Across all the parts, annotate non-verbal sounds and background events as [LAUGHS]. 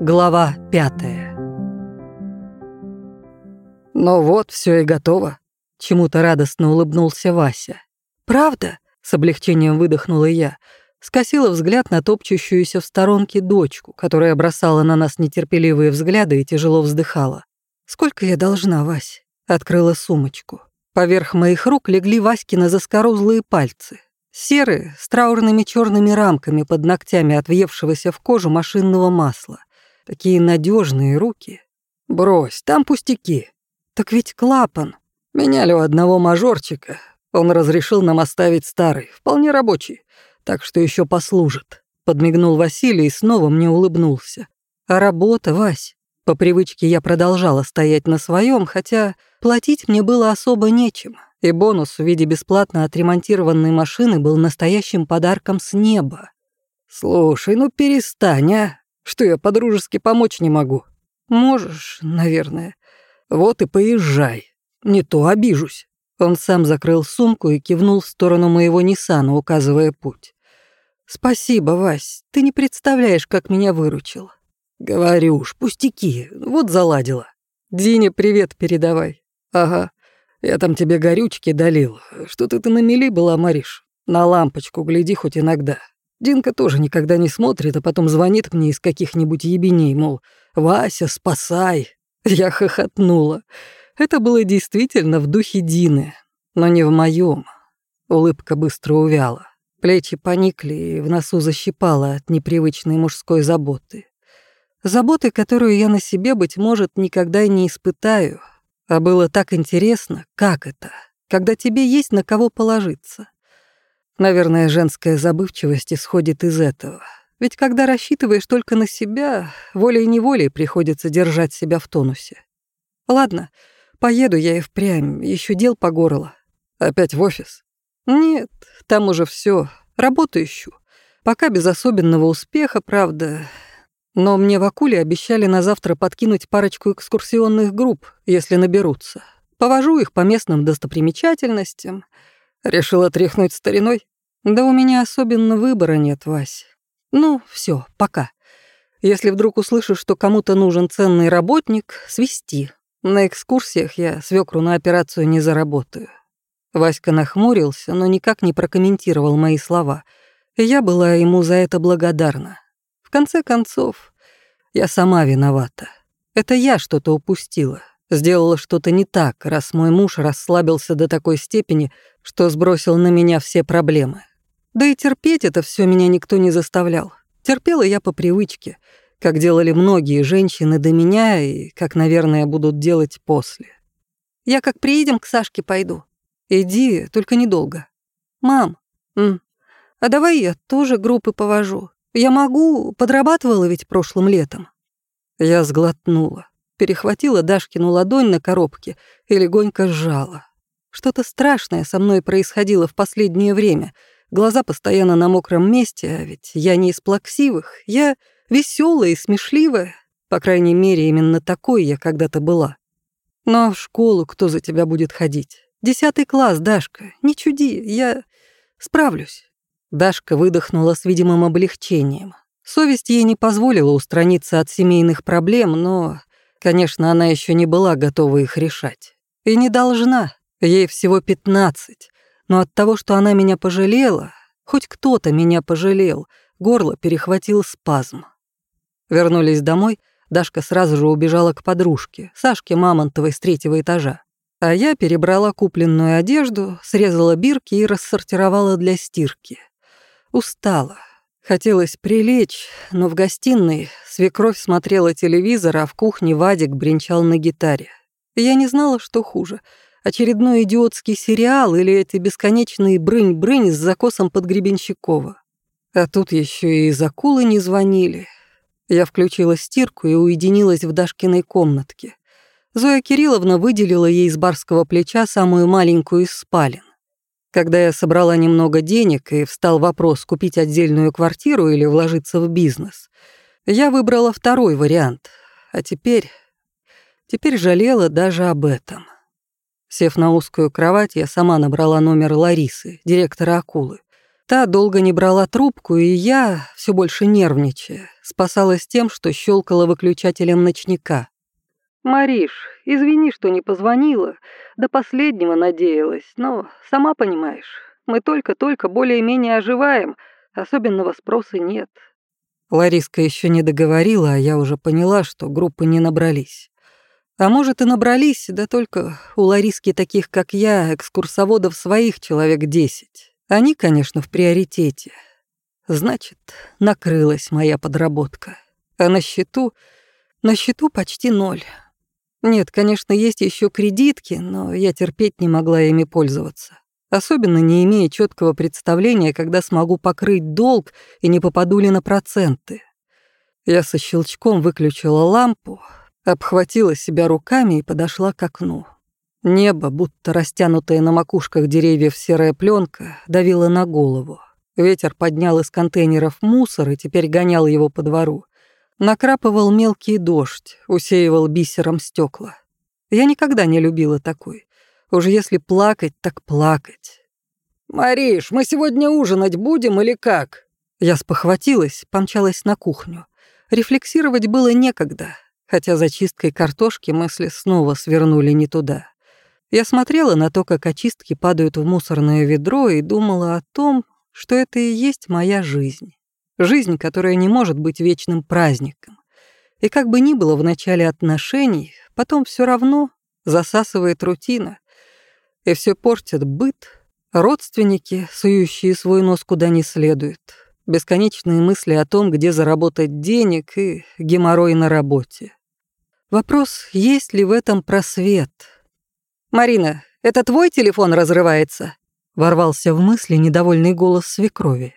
Глава пятая. «Ну вот, все и готово», — чему-то радостно улыбнулся Вася. «Правда?» — с облегчением выдохнула я. Скосила взгляд на топчущуюся в сторонке дочку, которая бросала на нас нетерпеливые взгляды и тяжело вздыхала. «Сколько я должна, Вась?» — открыла сумочку. Поверх моих рук легли Васькины заскорузлые пальцы. Серые, с траурными черными рамками под ногтями от въевшегося в кожу машинного масла. Такие надежные руки. «Брось, там пустяки». «Так ведь клапан». «Меняли у одного мажорчика. Он разрешил нам оставить старый, вполне рабочий, так что еще послужит». Подмигнул Василий и снова мне улыбнулся. «А работа, Вась?» По привычке я продолжала стоять на своем, хотя платить мне было особо нечем и бонус в виде бесплатно отремонтированной машины был настоящим подарком с неба. «Слушай, ну перестань, а? Что я по-дружески помочь не могу?» «Можешь, наверное». «Вот и поезжай. Не то обижусь». Он сам закрыл сумку и кивнул в сторону моего Ниссана, указывая путь. «Спасибо, Вась, ты не представляешь, как меня выручил». «Говорю уж, пустяки, вот заладила». «Дине привет передавай». «Ага, я там тебе горючки долил. Что-то ты на мели была, Мариш. На лампочку гляди хоть иногда. Динка тоже никогда не смотрит, а потом звонит мне из каких-нибудь ебеней, мол, «Вася, спасай!» Я хохотнула. Это было действительно в духе Дины, но не в моем. Улыбка быстро увяла. Плечи поникли и в носу защипало от непривычной мужской заботы. Заботы, которую я на себе, быть может, никогда и не испытаю — а было так интересно, как это, когда тебе есть на кого положиться. Наверное, женская забывчивость исходит из этого. Ведь когда рассчитываешь только на себя, волей-неволей приходится держать себя в тонусе. Ладно, поеду я и впрямь, еще дел по горло. Опять в офис? Нет, там уже все, работу ищу. Пока без особенного успеха, правда, но мне в Акуле обещали на завтра подкинуть парочку экскурсионных групп, если наберутся. Повожу их по местным достопримечательностям. Решила тряхнуть стариной? Да у меня особенно выбора нет, Вась. Ну, все, пока. Если вдруг услышишь, что кому-то нужен ценный работник, свисти. На экскурсиях я свекру на операцию не заработаю. Васька нахмурился, но никак не прокомментировал мои слова. Я была ему за это благодарна. В конце концов, я сама виновата. Это я что-то упустила, сделала что-то не так, раз мой муж расслабился до такой степени, что сбросил на меня все проблемы. Да и терпеть это все меня никто не заставлял. Терпела я по привычке, как делали многие женщины до меня и как, наверное, будут делать после. Я как приедем к Сашке пойду. Иди, только недолго. Мам, м, а давай я тоже группы повожу. Я могу, подрабатывала ведь прошлым летом. Я сглотнула, перехватила Дашкину ладонь на коробке и легонько сжала. Что-то страшное со мной происходило в последнее время. Глаза постоянно на мокром месте, а ведь я не из плаксивых. Я веселая и смешливая. По крайней мере, именно такой я когда-то была. Но в школу кто за тебя будет ходить? Десятый класс, Дашка, не чуди, я справлюсь. Дашка выдохнула с видимым облегчением. Совесть ей не позволила устраниться от семейных проблем, но, конечно, она еще не была готова их решать. И не должна. Ей всего пятнадцать. Но от того, что она меня пожалела, хоть кто-то меня пожалел, горло перехватил спазм. Вернулись домой, Дашка сразу же убежала к подружке, Сашке Мамонтовой с третьего этажа. А я перебрала купленную одежду, срезала бирки и рассортировала для стирки. Устала. Хотелось прилечь, но в гостиной свекровь смотрела телевизор, а в кухне Вадик бренчал на гитаре. Я не знала, что хуже — очередной идиотский сериал или эти бесконечные брынь-брынь с закосом под Гребенщикова. А тут еще и из акулы не звонили. Я включила стирку и уединилась в Дашкиной комнатке. Зоя Кирилловна выделила ей с барского плеча самую маленькую из спален. Когда я собрала немного денег и встал вопрос купить отдельную квартиру или вложиться в бизнес, я выбрала второй вариант. А теперь... Теперь жалела даже об этом. Сев на узкую кровать, я сама набрала номер Ларисы, директора «Акулы». Та долго не брала трубку, и я, все больше нервничая, спасалась тем, что щелкала выключателем ночника. «Мариш, извини, что не позвонила. До последнего надеялась, но, сама понимаешь, мы только-только более-менее оживаем, особенного спроса нет». Лариска еще не договорила, а я уже поняла, что группы не набрались. А может и набрались, да только у Лариски таких, как я, экскурсоводов своих человек десять. Они, конечно, в приоритете. Значит, накрылась моя подработка. А на счету... На счету почти ноль. Нет, конечно, есть еще кредитки, но я терпеть не могла ими пользоваться. Особенно не имея четкого представления, когда смогу покрыть долг и не попаду ли на проценты. Я со щелчком выключила лампу, обхватила себя руками и подошла к окну. Небо, будто растянутое на макушках деревьев серая пленка, давило на голову. Ветер поднял из контейнеров мусор и теперь гонял его по двору. Накрапывал мелкий дождь, усеивал бисером стекла. Я никогда не любила такой. Уж если плакать, так плакать. «Мариш, мы сегодня ужинать будем или как?» Я спохватилась, помчалась на кухню. Рефлексировать было некогда, хотя за чисткой картошки мысли снова свернули не туда. Я смотрела на то, как очистки падают в мусорное ведро и думала о том, что это и есть моя жизнь. Жизнь, которая не может быть вечным праздником. И как бы ни было в начале отношений, потом все равно засасывает рутина. И все портит быт, родственники, сующие свой нос куда не следует, бесконечные мысли о том, где заработать денег и геморрой на работе. Вопрос, есть ли в этом просвет? «Марина, это твой телефон разрывается?» Ворвался в мысли недовольный голос свекрови.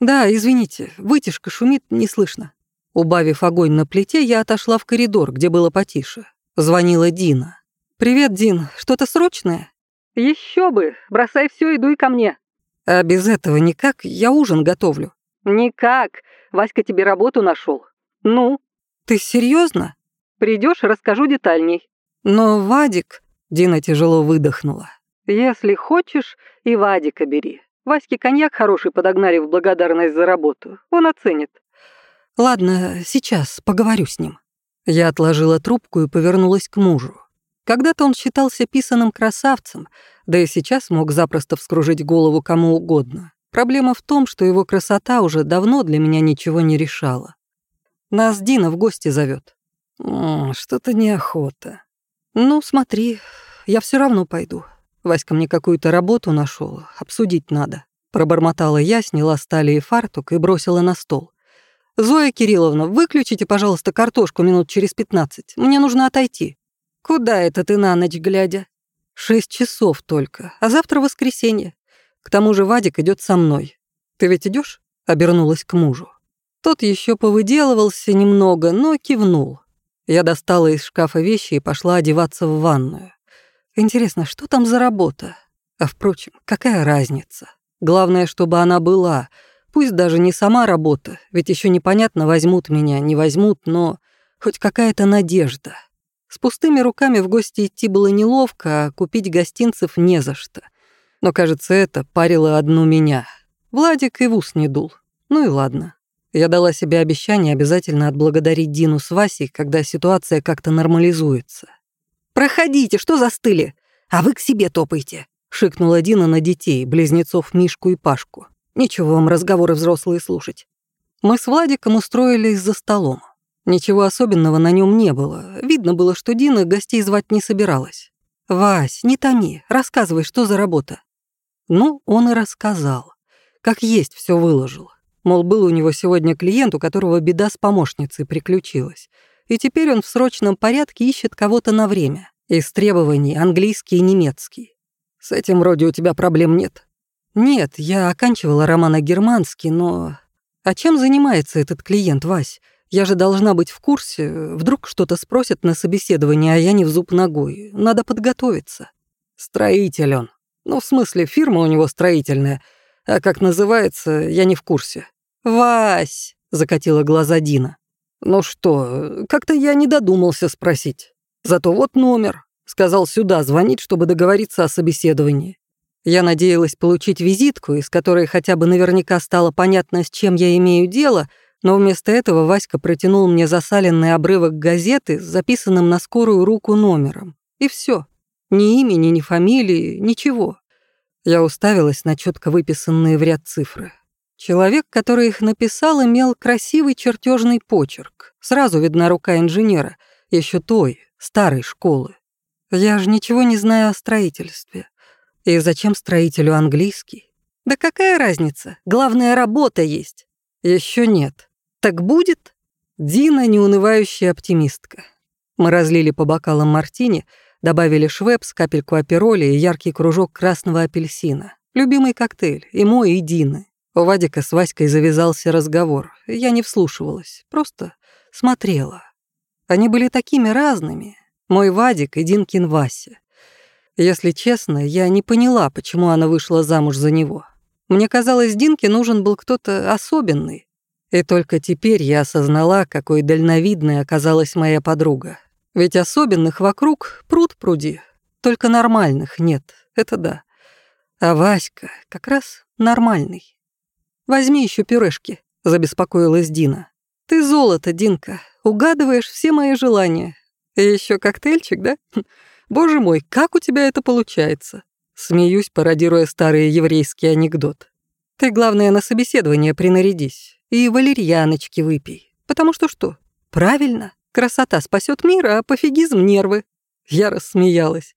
«Да, извините, вытяжка шумит, не слышно». Убавив огонь на плите, я отошла в коридор, где было потише. Звонила Дина. «Привет, Дин, что-то срочное?» Еще бы, бросай все и дуй ко мне». «А без этого никак, я ужин готовлю». «Никак, Васька тебе работу нашел. Ну?» «Ты серьезно? Придешь, расскажу детальней». «Но Вадик...» — Дина тяжело выдохнула. «Если хочешь, и Вадика бери. Ваське коньяк хороший подогнали в благодарность за работу. Он оценит. Ладно, сейчас поговорю с ним. Я отложила трубку и повернулась к мужу. Когда-то он считался писаным красавцем, да и сейчас мог запросто вскружить голову кому угодно. Проблема в том, что его красота уже давно для меня ничего не решала. Нас Дина в гости зовет. Что-то неохота. Ну, смотри, я все равно пойду. Васька мне какую-то работу нашел, обсудить надо. Пробормотала я, сняла стали и фартук и бросила на стол. «Зоя Кирилловна, выключите, пожалуйста, картошку минут через пятнадцать. Мне нужно отойти». «Куда это ты на ночь глядя?» «Шесть часов только, а завтра воскресенье. К тому же Вадик идет со мной. Ты ведь идешь? обернулась к мужу. Тот еще повыделывался немного, но кивнул. Я достала из шкафа вещи и пошла одеваться в ванную. Интересно, что там за работа? А впрочем, какая разница? Главное, чтобы она была. Пусть даже не сама работа, ведь еще непонятно, возьмут меня, не возьмут, но хоть какая-то надежда. С пустыми руками в гости идти было неловко, а купить гостинцев не за что. Но, кажется, это парило одну меня. Владик и в ус не дул. Ну и ладно. Я дала себе обещание обязательно отблагодарить Дину с Васей, когда ситуация как-то нормализуется. «Проходите, что застыли? А вы к себе топайте», — шикнула Дина на детей, близнецов Мишку и Пашку. «Ничего вам разговоры взрослые слушать». Мы с Владиком устроились за столом. Ничего особенного на нем не было. Видно было, что Дина гостей звать не собиралась. «Вась, не томи, рассказывай, что за работа». Ну, он и рассказал. Как есть все выложил. Мол, был у него сегодня клиент, у которого беда с помощницей приключилась и теперь он в срочном порядке ищет кого-то на время. Из требований английский и немецкий. С этим вроде у тебя проблем нет. Нет, я оканчивала романо-германский, но... А чем занимается этот клиент, Вась? Я же должна быть в курсе. Вдруг что-то спросят на собеседовании, а я не в зуб ногой. Надо подготовиться. Строитель он. Ну, в смысле, фирма у него строительная. А как называется, я не в курсе. «Вась!» — закатила глаза Дина. «Ну что, как-то я не додумался спросить. Зато вот номер. Сказал сюда звонить, чтобы договориться о собеседовании. Я надеялась получить визитку, из которой хотя бы наверняка стало понятно, с чем я имею дело, Но вместо этого Васька протянул мне засаленный обрывок газеты с записанным на скорую руку номером. И все. Ни имени, ни фамилии, ничего. Я уставилась на четко выписанные в ряд цифры. Человек, который их написал, имел красивый чертежный почерк. Сразу видна рука инженера, еще той, старой школы. Я же ничего не знаю о строительстве. И зачем строителю английский? Да какая разница? Главное, работа есть. Еще нет. Так будет? Дина неунывающая оптимистка. Мы разлили по бокалам мартини, добавили швепс, капельку апероли и яркий кружок красного апельсина. Любимый коктейль, и мой, и Дины. У Вадика с Васькой завязался разговор. Я не вслушивалась, просто смотрела. Они были такими разными. Мой Вадик и Динкин Вася. Если честно, я не поняла, почему она вышла замуж за него. Мне казалось, Динке нужен был кто-то особенный. И только теперь я осознала, какой дальновидной оказалась моя подруга. Ведь особенных вокруг пруд пруди, только нормальных нет, это да. А Васька как раз нормальный. Возьми еще пюрешки», — забеспокоилась Дина. «Ты золото, Динка, угадываешь все мои желания. И еще коктейльчик, да? [LAUGHS] Боже мой, как у тебя это получается?» Смеюсь, пародируя старый еврейский анекдот. «Ты, главное, на собеседование принарядись и валерьяночки выпей. Потому что что? Правильно, красота спасет мир, а пофигизм — нервы». Я рассмеялась.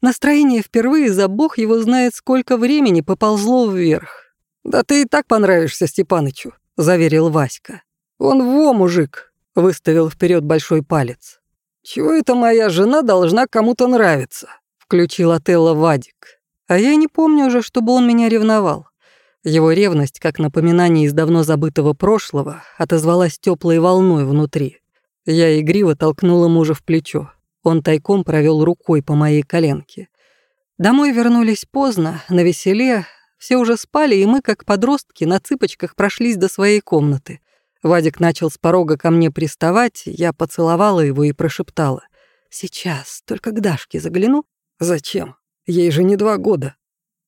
Настроение впервые за бог его знает, сколько времени поползло вверх. «Да ты и так понравишься Степанычу», — заверил Васька. «Он во, мужик», — выставил вперед большой палец. «Чего это моя жена должна кому-то нравиться?» — включил Отелло Вадик. А я не помню уже, чтобы он меня ревновал. Его ревность, как напоминание из давно забытого прошлого, отозвалась теплой волной внутри. Я игриво толкнула мужа в плечо. Он тайком провел рукой по моей коленке. Домой вернулись поздно, на веселе, все уже спали, и мы, как подростки, на цыпочках прошлись до своей комнаты. Вадик начал с порога ко мне приставать, я поцеловала его и прошептала. «Сейчас, только к Дашке загляну». «Зачем? Ей же не два года».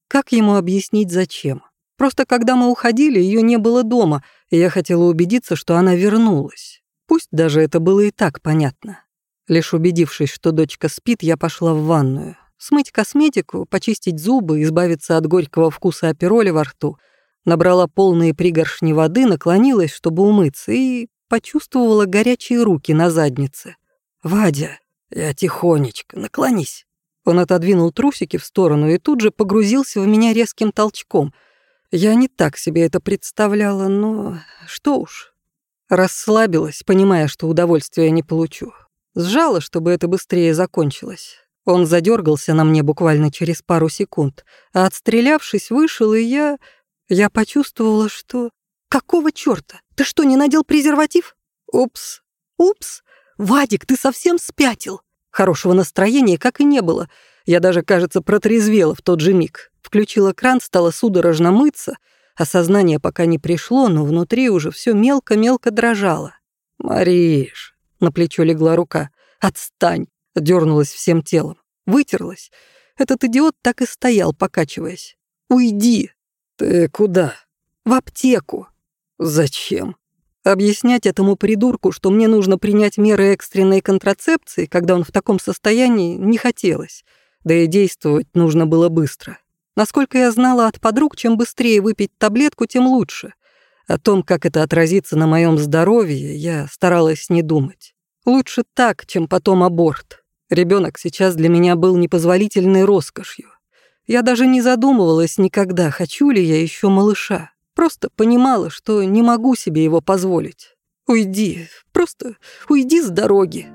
Как ему объяснить, зачем? Просто когда мы уходили, ее не было дома, и я хотела убедиться, что она вернулась. Пусть даже это было и так понятно. Лишь убедившись, что дочка спит, я пошла в ванную смыть косметику, почистить зубы, избавиться от горького вкуса апероли во рту. Набрала полные пригоршни воды, наклонилась, чтобы умыться, и почувствовала горячие руки на заднице. «Вадя, я тихонечко, наклонись». Он отодвинул трусики в сторону и тут же погрузился в меня резким толчком. Я не так себе это представляла, но что уж. Расслабилась, понимая, что удовольствия не получу. Сжала, чтобы это быстрее закончилось. Он задергался на мне буквально через пару секунд, а отстрелявшись, вышел, и я... Я почувствовала, что... Какого чёрта? Ты что, не надел презерватив? Упс. Упс. Вадик, ты совсем спятил. Хорошего настроения как и не было. Я даже, кажется, протрезвела в тот же миг. Включила кран, стала судорожно мыться. Осознание пока не пришло, но внутри уже все мелко-мелко дрожало. «Мариш», — на плечо легла рука, — «отстань. Дернулась всем телом. Вытерлась. Этот идиот так и стоял, покачиваясь. «Уйди!» «Ты куда?» «В аптеку». «Зачем?» Объяснять этому придурку, что мне нужно принять меры экстренной контрацепции, когда он в таком состоянии, не хотелось. Да и действовать нужно было быстро. Насколько я знала от подруг, чем быстрее выпить таблетку, тем лучше. О том, как это отразится на моем здоровье, я старалась не думать. Лучше так, чем потом аборт. Ребенок сейчас для меня был непозволительной роскошью. Я даже не задумывалась никогда, хочу ли я еще малыша. Просто понимала, что не могу себе его позволить. Уйди, просто уйди с дороги.